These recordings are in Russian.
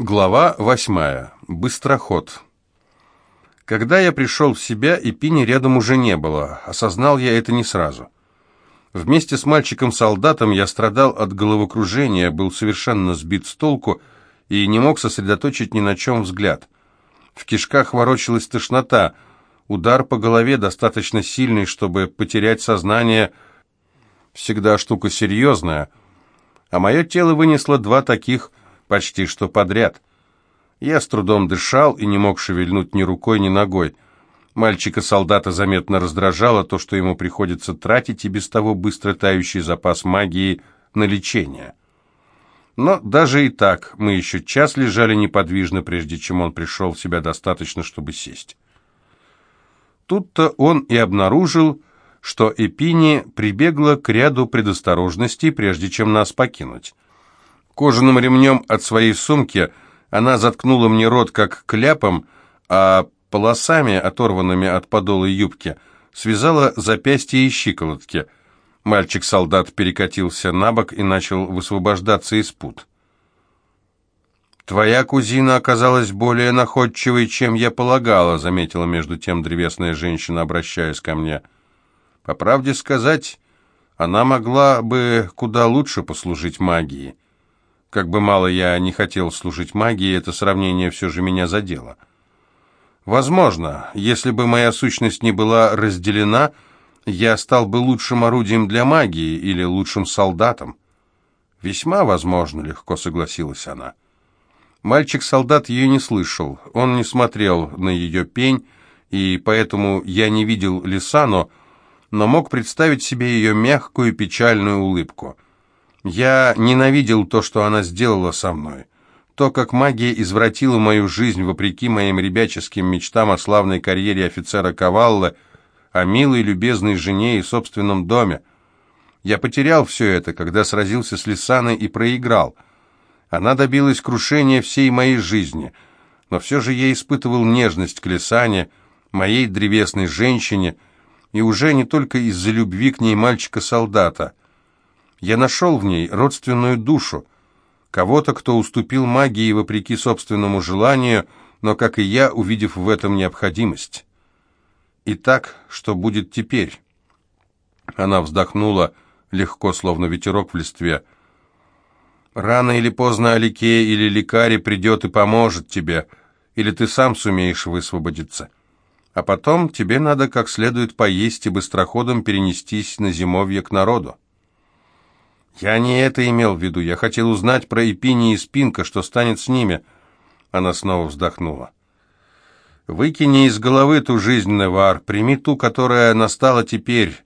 Глава восьмая. Быстроход. Когда я пришел в себя, и Пини рядом уже не было. Осознал я это не сразу. Вместе с мальчиком-солдатом я страдал от головокружения, был совершенно сбит с толку и не мог сосредоточить ни на чем взгляд. В кишках ворочалась тошнота. Удар по голове достаточно сильный, чтобы потерять сознание. Всегда штука серьезная. А мое тело вынесло два таких – почти что подряд. Я с трудом дышал и не мог шевельнуть ни рукой, ни ногой. Мальчика-солдата заметно раздражало то, что ему приходится тратить и без того быстро тающий запас магии на лечение. Но даже и так мы еще час лежали неподвижно, прежде чем он пришел в себя достаточно, чтобы сесть. Тут-то он и обнаружил, что Эпини прибегла к ряду предосторожностей, прежде чем нас покинуть. Кожаным ремнем от своей сумки она заткнула мне рот как кляпом, а полосами, оторванными от подола юбки, связала запястья и щиколотки. Мальчик-солдат перекатился на бок и начал высвобождаться из пут. «Твоя кузина оказалась более находчивой, чем я полагала», заметила между тем древесная женщина, обращаясь ко мне. «По правде сказать, она могла бы куда лучше послужить магии». Как бы мало я не хотел служить магии, это сравнение все же меня задело. Возможно, если бы моя сущность не была разделена, я стал бы лучшим орудием для магии или лучшим солдатом. Весьма возможно, легко согласилась она. Мальчик-солдат ее не слышал, он не смотрел на ее пень, и поэтому я не видел Лисано, но мог представить себе ее мягкую печальную улыбку. Я ненавидел то, что она сделала со мной. То, как магия извратила мою жизнь, вопреки моим ребяческим мечтам о славной карьере офицера Кавалла, о милой, любезной жене и собственном доме. Я потерял все это, когда сразился с Лисаной и проиграл. Она добилась крушения всей моей жизни, но все же я испытывал нежность к Лисане, моей древесной женщине, и уже не только из-за любви к ней мальчика-солдата — я нашел в ней родственную душу, кого-то, кто уступил магии вопреки собственному желанию, но, как и я, увидев в этом необходимость. Итак, что будет теперь? Она вздохнула, легко, словно ветерок в листве. Рано или поздно Аликея или Лекари придет и поможет тебе, или ты сам сумеешь высвободиться. А потом тебе надо как следует поесть и быстроходом перенестись на зимовье к народу. «Я не это имел в виду. Я хотел узнать про Эпини и Спинка, что станет с ними». Она снова вздохнула. «Выкини из головы ту жизнь, Невар, прими ту, которая настала теперь.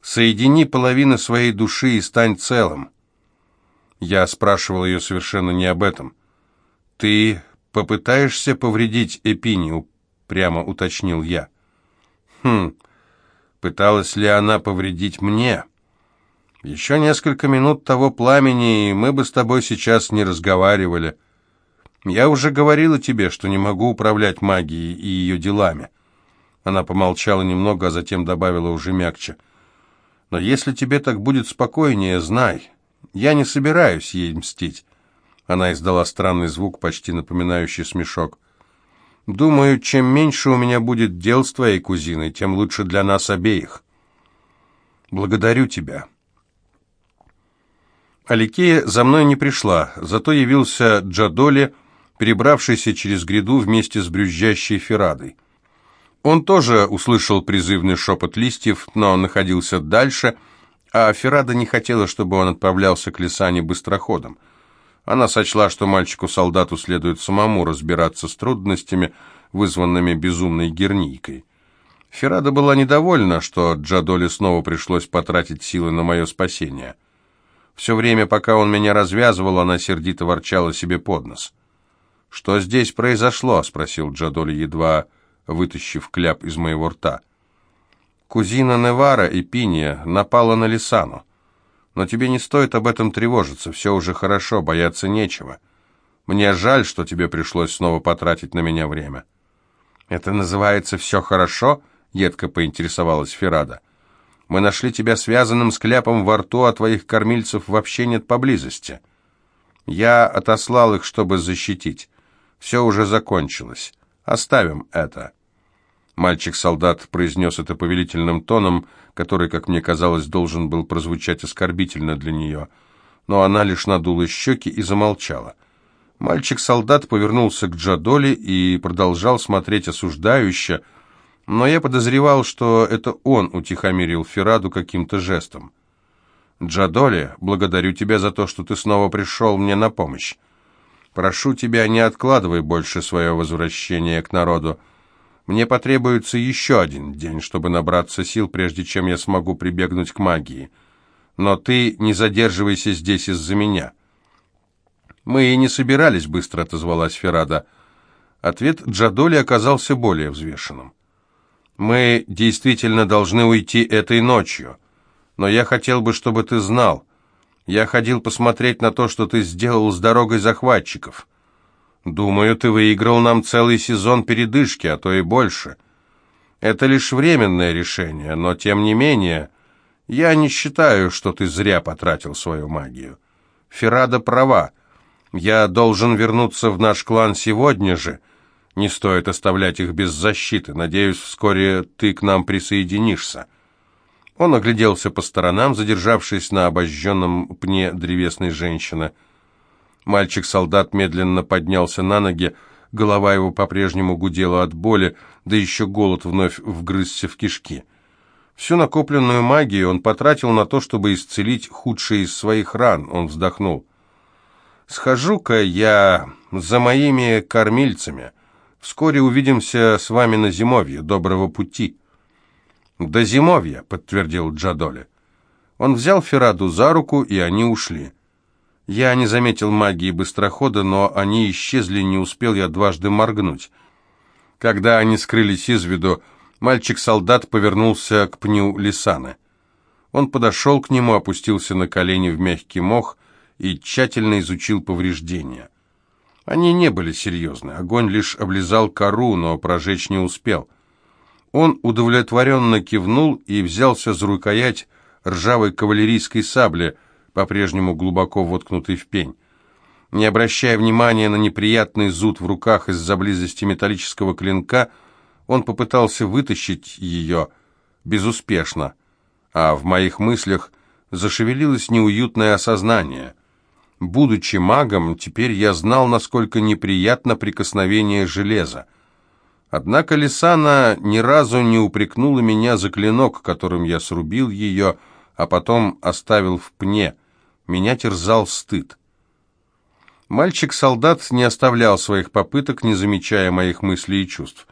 Соедини половины своей души и стань целым». Я спрашивал ее совершенно не об этом. «Ты попытаешься повредить Эпини?» — прямо уточнил я. «Хм, пыталась ли она повредить мне?» Еще несколько минут того пламени, и мы бы с тобой сейчас не разговаривали. Я уже говорила тебе, что не могу управлять магией и ее делами». Она помолчала немного, а затем добавила уже мягче. «Но если тебе так будет спокойнее, знай, я не собираюсь ей мстить». Она издала странный звук, почти напоминающий смешок. «Думаю, чем меньше у меня будет дел с твоей кузиной, тем лучше для нас обеих. Благодарю тебя». Аликея за мной не пришла, зато явился Джадоли, перебравшийся через гряду вместе с брюзжащей Ферадой. Он тоже услышал призывный шепот листьев, но находился дальше, а Ферада не хотела, чтобы он отправлялся к Лисане быстроходом. Она сочла, что мальчику-солдату следует самому разбираться с трудностями, вызванными безумной гернийкой. Ферада была недовольна, что Джадоли снова пришлось потратить силы на мое спасение. Все время, пока он меня развязывал, она сердито ворчала себе под нос. «Что здесь произошло?» — спросил Джадоли, едва вытащив кляп из моего рта. «Кузина Невара и Пиния напала на Лисану. Но тебе не стоит об этом тревожиться, все уже хорошо, бояться нечего. Мне жаль, что тебе пришлось снова потратить на меня время». «Это называется «все хорошо»?» — едко поинтересовалась Ферада. — мы нашли тебя связанным с кляпом во рту, а твоих кормильцев вообще нет поблизости». Я отослал их, чтобы защитить. Все уже закончилось. Оставим это». Мальчик-солдат произнес это повелительным тоном, который, как мне казалось, должен был прозвучать оскорбительно для нее. Но она лишь надула щеки и замолчала. Мальчик-солдат повернулся к Джадоли и продолжал смотреть осуждающе, но я подозревал, что это он утихомирил Фераду каким-то жестом. «Джадоли, благодарю тебя за то, что ты снова пришел мне на помощь. Прошу тебя, не откладывай больше свое возвращение к народу. Мне потребуется еще один день, чтобы набраться сил, прежде чем я смогу прибегнуть к магии. Но ты не задерживайся здесь из-за меня». «Мы и не собирались», — быстро отозвалась Ферада. Ответ Джадоли оказался более взвешенным. «Мы действительно должны уйти этой ночью, но я хотел бы, чтобы ты знал. Я ходил посмотреть на то, что ты сделал с дорогой захватчиков. Думаю, ты выиграл нам целый сезон передышки, а то и больше. Это лишь временное решение, но тем не менее, я не считаю, что ты зря потратил свою магию. Ферада права». Я должен вернуться в наш клан сегодня же. Не стоит оставлять их без защиты. Надеюсь, вскоре ты к нам присоединишься». Он огляделся по сторонам, задержавшись на обожженном пне древесной женщины. Мальчик-солдат медленно поднялся на ноги, голова его по-прежнему гудела от боли, да еще голод вновь вгрызся в кишки. Всю накопленную магию он потратил на то, чтобы исцелить худшие из своих ран, он вздохнул. Схожу-ка я за моими кормильцами. Вскоре увидимся с вами на зимовье. Доброго пути». «До зимовья», — подтвердил Джадоли. Он взял Фераду за руку, и они ушли. Я не заметил магии быстрохода, но они исчезли, не успел я дважды моргнуть. Когда они скрылись из виду, мальчик-солдат повернулся к пню Лисаны. Он подошел к нему, опустился на колени в мягкий мох и тщательно изучил повреждения. Они не были серьезны, огонь лишь облизал кору, но прожечь не успел. Он удовлетворенно кивнул и взялся за рукоять ржавой кавалерийской сабли, по-прежнему глубоко воткнутой в пень. Не обращая внимания на неприятный зуд в руках из-за близости металлического клинка, он попытался вытащить ее безуспешно, а в моих мыслях зашевелилось неуютное осознание. Будучи магом, теперь я знал, насколько неприятно прикосновение железа. Однако Лисана ни разу не упрекнула меня за клинок, которым я срубил ее, а потом оставил в пне. Меня терзал стыд. Мальчик-солдат не оставлял своих попыток, не замечая моих мыслей и чувств.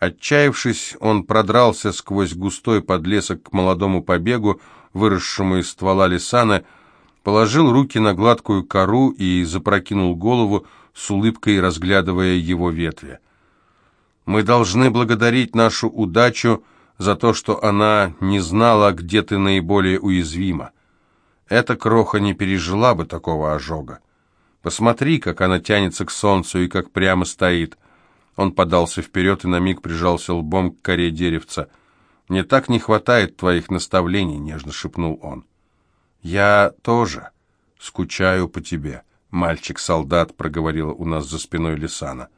Отчаявшись, он продрался сквозь густой подлесок к молодому побегу, выросшему из ствола Лисана, положил руки на гладкую кору и запрокинул голову, с улыбкой разглядывая его ветви. «Мы должны благодарить нашу удачу за то, что она не знала, где ты наиболее уязвима. Эта кроха не пережила бы такого ожога. Посмотри, как она тянется к солнцу и как прямо стоит». Он подался вперед и на миг прижался лбом к коре деревца. «Мне так не хватает твоих наставлений», — нежно шепнул он. «Я тоже скучаю по тебе», — мальчик-солдат проговорил у нас за спиной Лисана.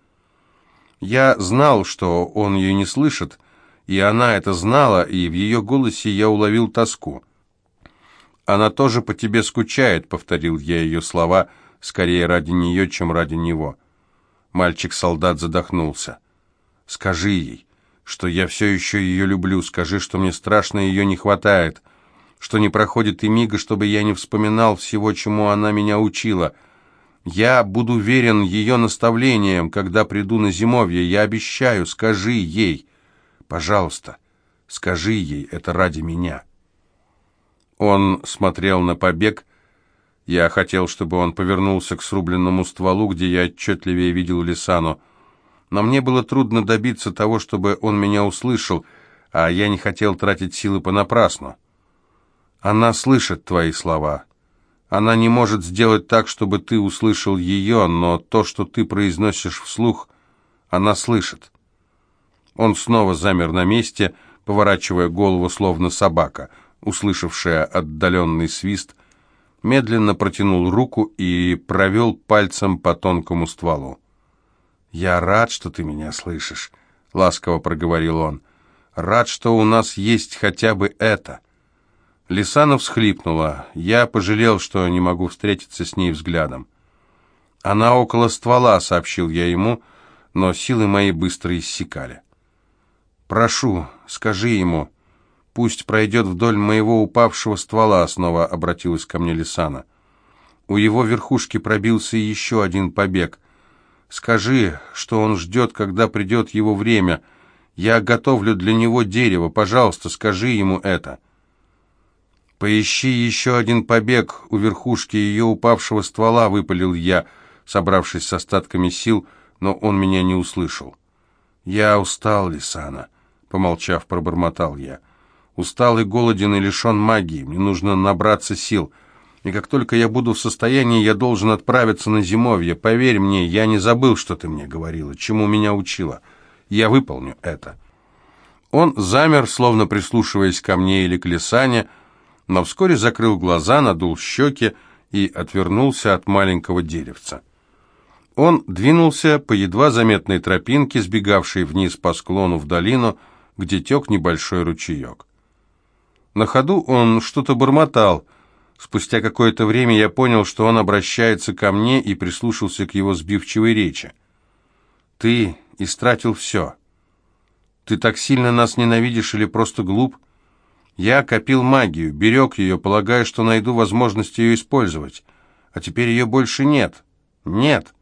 Я знал, что он ее не слышит, и она это знала, и в ее голосе я уловил тоску. «Она тоже по тебе скучает», — повторил я ее слова, скорее ради нее, чем ради него. Мальчик-солдат задохнулся. «Скажи ей, что я все еще ее люблю, скажи, что мне страшно ее не хватает» что не проходит и мига, чтобы я не вспоминал всего, чему она меня учила. Я буду верен ее наставлениям, когда приду на зимовье. Я обещаю, скажи ей. Пожалуйста, скажи ей, это ради меня. Он смотрел на побег. Я хотел, чтобы он повернулся к срубленному стволу, где я отчетливее видел Лисану. Но мне было трудно добиться того, чтобы он меня услышал, а я не хотел тратить силы понапрасну. Она слышит твои слова. Она не может сделать так, чтобы ты услышал ее, но то, что ты произносишь вслух, она слышит. Он снова замер на месте, поворачивая голову, словно собака, услышавшая отдаленный свист. медленно протянул руку и провел пальцем по тонкому стволу. «Я рад, что ты меня слышишь», — ласково проговорил он. «Рад, что у нас есть хотя бы это». Лисанов всхлипнула. Я пожалел, что не могу встретиться с ней взглядом. «Она около ствола», — сообщил я ему, но силы мои быстро иссякали. «Прошу, скажи ему, пусть пройдет вдоль моего упавшего ствола», — снова обратилась ко мне Лисана. «У его верхушки пробился еще один побег. Скажи, что он ждет, когда придет его время. Я готовлю для него дерево. Пожалуйста, скажи ему это». «Поищи еще один побег у верхушки ее упавшего ствола», — выпалил я, собравшись с остатками сил, но он меня не услышал. «Я устал, Лисана», — помолчав, пробормотал я. «Устал и голоден и лишен магии. Мне нужно набраться сил. И как только я буду в состоянии, я должен отправиться на зимовье. Поверь мне, я не забыл, что ты мне говорила, чему меня учила. Я выполню это». Он замер, словно прислушиваясь ко мне или к Лисане, — но вскоре закрыл глаза, надул щеки и отвернулся от маленького деревца. Он двинулся по едва заметной тропинке, сбегавшей вниз по склону в долину, где тек небольшой ручеек. На ходу он что-то бормотал. Спустя какое-то время я понял, что он обращается ко мне и прислушался к его сбивчивой речи. «Ты истратил все. Ты так сильно нас ненавидишь или просто глуп?» Я копил магию, берег ее, полагая, что найду возможность ее использовать. А теперь ее больше нет. Нет.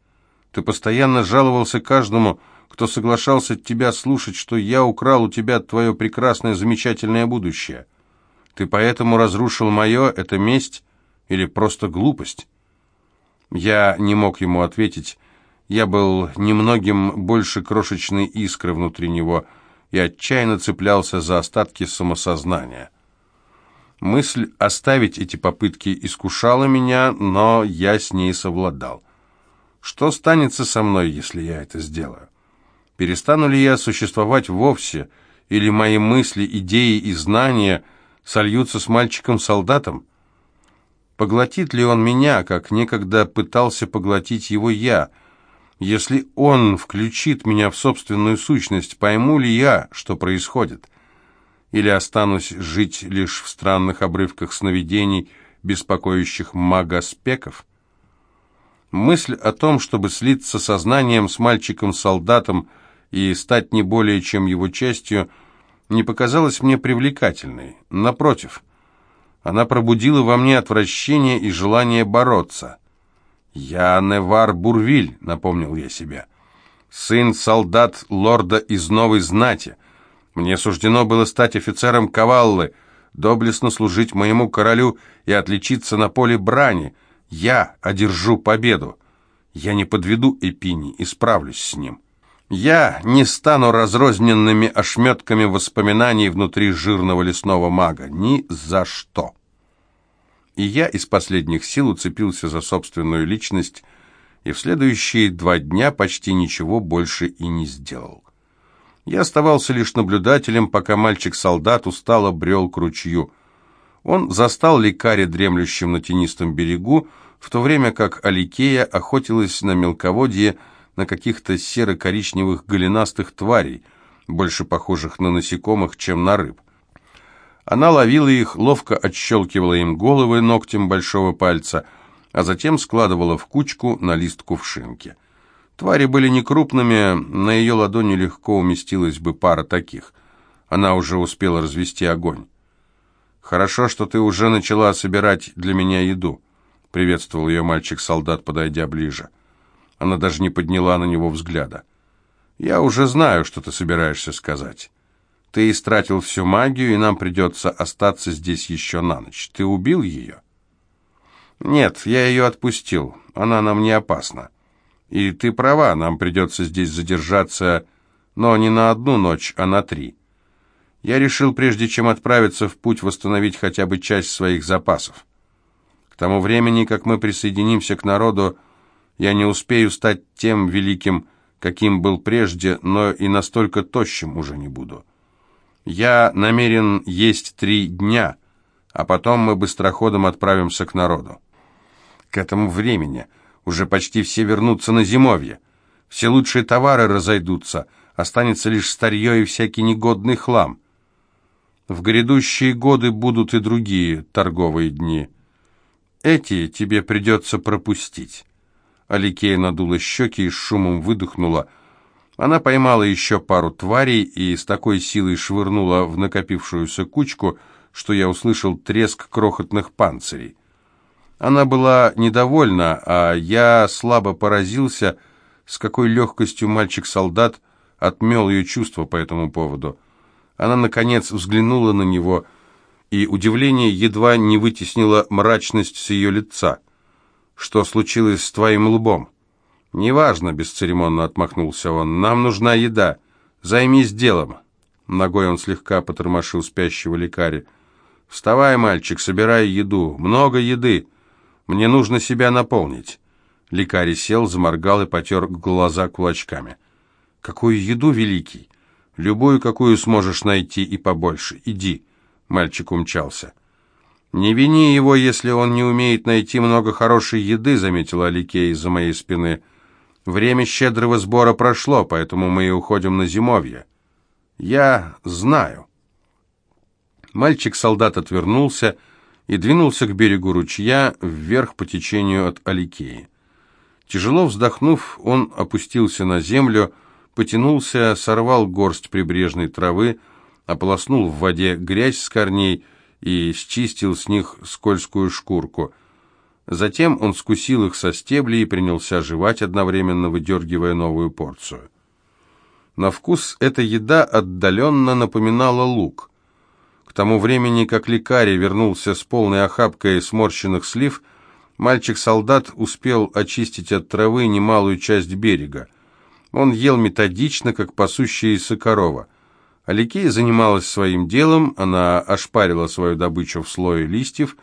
Ты постоянно жаловался каждому, кто соглашался тебя слушать, что я украл у тебя твое прекрасное, замечательное будущее. Ты поэтому разрушил мое, это месть или просто глупость? Я не мог ему ответить. Я был немногим больше крошечной искры внутри него — и отчаянно цеплялся за остатки самосознания. Мысль оставить эти попытки искушала меня, но я с ней совладал. Что станется со мной, если я это сделаю? Перестану ли я существовать вовсе, или мои мысли, идеи и знания сольются с мальчиком-солдатом? Поглотит ли он меня, как некогда пытался поглотить его я – если он включит меня в собственную сущность, пойму ли я, что происходит? Или останусь жить лишь в странных обрывках сновидений, беспокоящих магоспеков? Мысль о том, чтобы слиться сознанием с мальчиком-солдатом и стать не более чем его частью, не показалась мне привлекательной. Напротив, она пробудила во мне отвращение и желание бороться – «Я Невар Бурвиль», — напомнил я себе. «Сын солдат лорда из новой знати. Мне суждено было стать офицером каваллы, доблестно служить моему королю и отличиться на поле брани. Я одержу победу. Я не подведу Эпини и справлюсь с ним. Я не стану разрозненными ошметками воспоминаний внутри жирного лесного мага. Ни за что» и я из последних сил уцепился за собственную личность, и в следующие два дня почти ничего больше и не сделал. Я оставался лишь наблюдателем, пока мальчик-солдат устало брел к ручью. Он застал лекаря, дремлющим на тенистом берегу, в то время как Аликея охотилась на мелководье на каких-то серо-коричневых голенастых тварей, больше похожих на насекомых, чем на рыб. Она ловила их, ловко отщелкивала им головы ногтем большого пальца, а затем складывала в кучку на лист кувшинки. Твари были некрупными, на ее ладони легко уместилась бы пара таких. Она уже успела развести огонь. «Хорошо, что ты уже начала собирать для меня еду», — приветствовал ее мальчик-солдат, подойдя ближе. Она даже не подняла на него взгляда. «Я уже знаю, что ты собираешься сказать». Ты истратил всю магию, и нам придется остаться здесь еще на ночь. Ты убил ее?» «Нет, я ее отпустил. Она нам не опасна. И ты права, нам придется здесь задержаться, но не на одну ночь, а на три. Я решил, прежде чем отправиться в путь, восстановить хотя бы часть своих запасов. К тому времени, как мы присоединимся к народу, я не успею стать тем великим, каким был прежде, но и настолько тощим уже не буду». Я намерен есть три дня, а потом мы быстроходом отправимся к народу. К этому времени уже почти все вернутся на зимовье. Все лучшие товары разойдутся, останется лишь старье и всякий негодный хлам. В грядущие годы будут и другие торговые дни. Эти тебе придется пропустить. Аликея надула щеки и с шумом выдохнула. Она поймала еще пару тварей и с такой силой швырнула в накопившуюся кучку, что я услышал треск крохотных панцирей. Она была недовольна, а я слабо поразился, с какой легкостью мальчик-солдат отмел ее чувства по этому поводу. Она, наконец, взглянула на него, и удивление едва не вытеснило мрачность с ее лица. «Что случилось с твоим лбом?» «Неважно», — бесцеремонно отмахнулся он, — «нам нужна еда. Займись делом». Ногой он слегка потормошил спящего лекаря. «Вставай, мальчик, собирай еду. Много еды. Мне нужно себя наполнить». Лекарь сел, заморгал и потер глаза кулачками. «Какую еду, великий? Любую, какую сможешь найти, и побольше. Иди». Мальчик умчался. «Не вини его, если он не умеет найти много хорошей еды», — заметила Аликея из-за моей спины. «Время щедрого сбора прошло, поэтому мы и уходим на зимовье». «Я знаю». Мальчик-солдат отвернулся и двинулся к берегу ручья вверх по течению от Аликеи. Тяжело вздохнув, он опустился на землю, потянулся, сорвал горсть прибрежной травы, ополоснул в воде грязь с корней и счистил с них скользкую шкурку. Затем он скусил их со стеблей и принялся жевать, одновременно выдергивая новую порцию. На вкус эта еда отдаленно напоминала лук. К тому времени, как лекарь вернулся с полной охапкой сморщенных слив, мальчик-солдат успел очистить от травы немалую часть берега. Он ел методично, как пасущаяся корова. Аликея занималась своим делом, она ошпарила свою добычу в слое листьев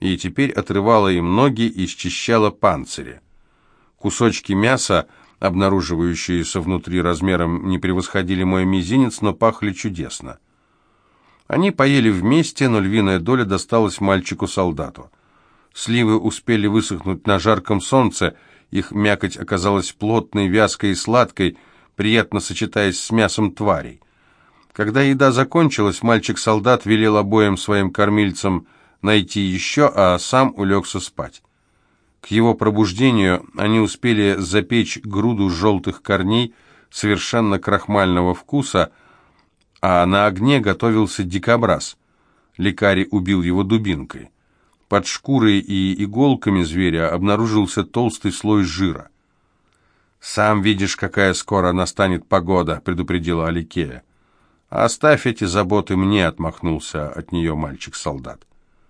и теперь отрывала им ноги и счищала панцири. Кусочки мяса, обнаруживающиеся внутри размером, не превосходили мой мизинец, но пахли чудесно. Они поели вместе, но львиная доля досталась мальчику-солдату. Сливы успели высохнуть на жарком солнце, их мякоть оказалась плотной, вязкой и сладкой, приятно сочетаясь с мясом тварей. Когда еда закончилась, мальчик-солдат велел обоим своим кормильцам найти еще, а сам улегся спать. К его пробуждению они успели запечь груду желтых корней совершенно крахмального вкуса, а на огне готовился дикобраз. Лекарь убил его дубинкой. Под шкурой и иголками зверя обнаружился толстый слой жира. «Сам видишь, какая скоро настанет погода», — предупредила Аликея. «Оставь эти заботы мне», — отмахнулся от нее мальчик-солдат.